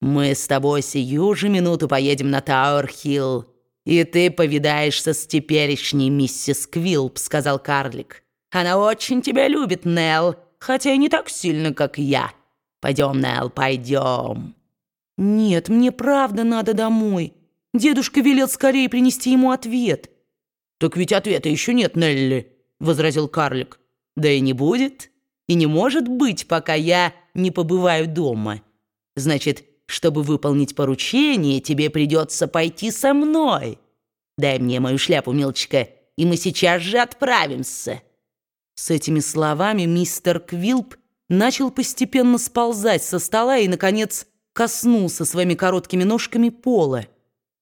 Мы с тобой сию же минуту поедем на Тауэр-Хилл, и ты повидаешься с теперешней миссис Квилп», — сказал карлик. «Она очень тебя любит, Нелл, хотя и не так сильно, как я. Пойдем, Нелл, пойдем». «Нет, мне правда надо домой. Дедушка велел скорее принести ему ответ». «Так ведь ответа еще нет, Нелли», — возразил карлик. «Да и не будет, и не может быть, пока я не побываю дома. Значит, чтобы выполнить поручение, тебе придется пойти со мной. Дай мне мою шляпу, милочка, и мы сейчас же отправимся». С этими словами мистер Квилп начал постепенно сползать со стола и, наконец, коснулся своими короткими ножками пола.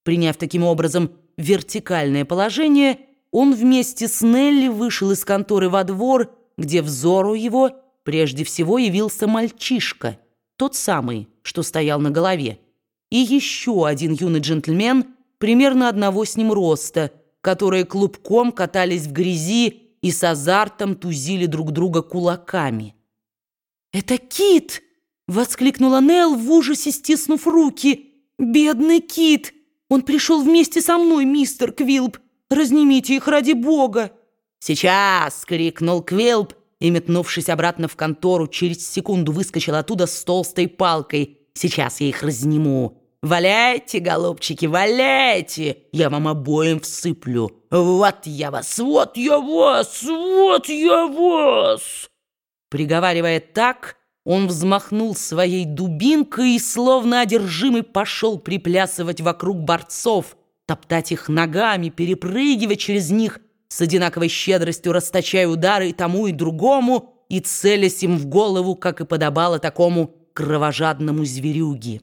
Приняв таким образом вертикальное положение, он вместе с Нелли вышел из конторы во двор, где взору его прежде всего явился мальчишка, тот самый, что стоял на голове, и еще один юный джентльмен примерно одного с ним роста, которые клубком катались в грязи и с азартом тузили друг друга кулаками. «Это Кит!» — воскликнула Нелл в ужасе, стиснув руки. «Бедный Кит! Он пришел вместе со мной, мистер Квилп! Разнимите их ради бога!» «Сейчас!» — крикнул Квилп и, метнувшись обратно в контору, через секунду выскочил оттуда с толстой палкой. «Сейчас я их разниму!» «Валяйте, голубчики, валяйте! Я вам обоим всыплю! Вот я вас, вот я вас, вот я вас!» Приговаривая так, он взмахнул своей дубинкой и, словно одержимый, пошел приплясывать вокруг борцов, топтать их ногами, перепрыгивать через них, с одинаковой щедростью расточая удары и тому, и другому, и целясь им в голову, как и подобало такому кровожадному зверюге.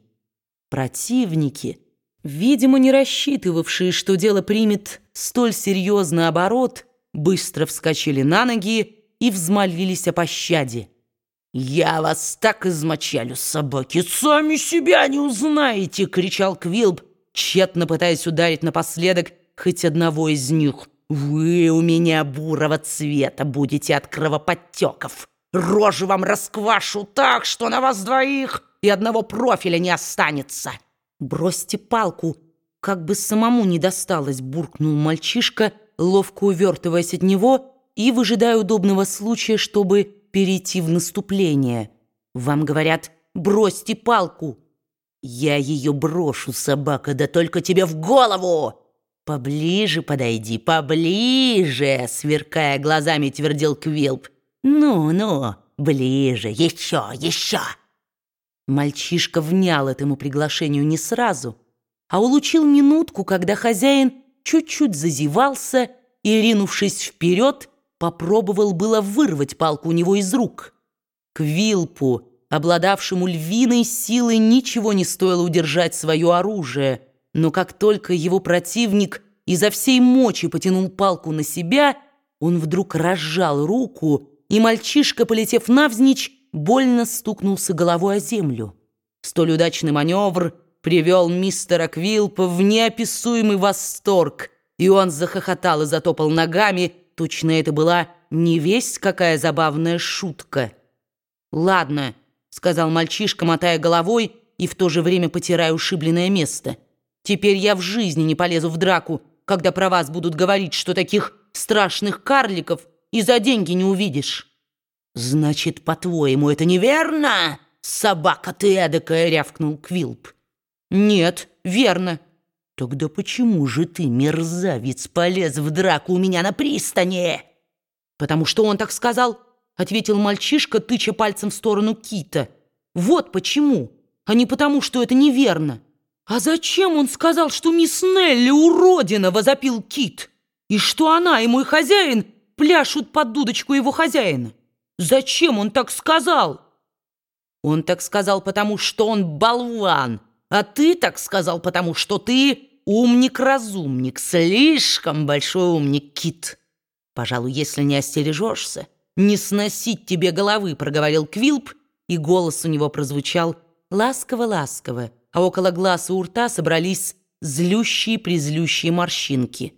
Противники, видимо, не рассчитывавшие, что дело примет столь серьезный оборот, быстро вскочили на ноги и взмолились о пощаде. «Я вас так измочалю, собаки, сами себя не узнаете!» — кричал Квилп, тщетно пытаясь ударить напоследок хоть одного из них. «Вы у меня бурого цвета будете от кровоподтеков. Рожи вам расквашу так, что на вас двоих и одного профиля не останется!» «Бросьте палку, как бы самому не досталось!» — буркнул мальчишка, ловко увертываясь от него и выжидая удобного случая, чтобы перейти в наступление. Вам говорят «бросьте палку». Я ее брошу, собака, да только тебе в голову! Поближе подойди, поближе, сверкая глазами, твердил Квилп. Ну-ну, ближе, еще, еще. Мальчишка внял этому приглашению не сразу, а улучил минутку, когда хозяин чуть-чуть зазевался и, ринувшись вперед, попробовал было вырвать палку у него из рук. К Вилпу, обладавшему львиной силой, ничего не стоило удержать свое оружие, но как только его противник изо всей мочи потянул палку на себя, он вдруг разжал руку, и мальчишка, полетев навзничь, больно стукнулся головой о землю. Столь удачный маневр привел мистера Квилпа в неописуемый восторг, и он захохотал и затопал ногами, Точно это была не весть какая забавная шутка. «Ладно», — сказал мальчишка, мотая головой и в то же время потирая ушибленное место. «Теперь я в жизни не полезу в драку, когда про вас будут говорить, что таких страшных карликов и за деньги не увидишь». «Значит, по-твоему, это неверно? Собака ты эдакая!» — рявкнул Квилп. «Нет, верно». «Тогда почему же ты, мерзавец, полез в драку у меня на пристани?» «Потому что он так сказал», — ответил мальчишка, тыча пальцем в сторону Кита. «Вот почему, а не потому, что это неверно». «А зачем он сказал, что мисс Нелли уродина?» — возопил Кит. «И что она и мой хозяин пляшут под дудочку его хозяина? Зачем он так сказал?» «Он так сказал, потому что он болван», а ты так сказал, потому что ты умник-разумник, слишком большой умник, Кит. Пожалуй, если не остережешься, не сносить тебе головы, проговорил Квилп, и голос у него прозвучал ласково-ласково, а около глаз и у рта собрались злющие-призлющие морщинки.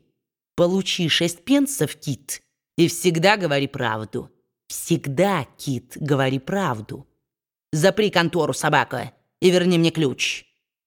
Получи шесть пенсов, Кит, и всегда говори правду. Всегда, Кит, говори правду. Запри контору, собака. и верни мне ключ».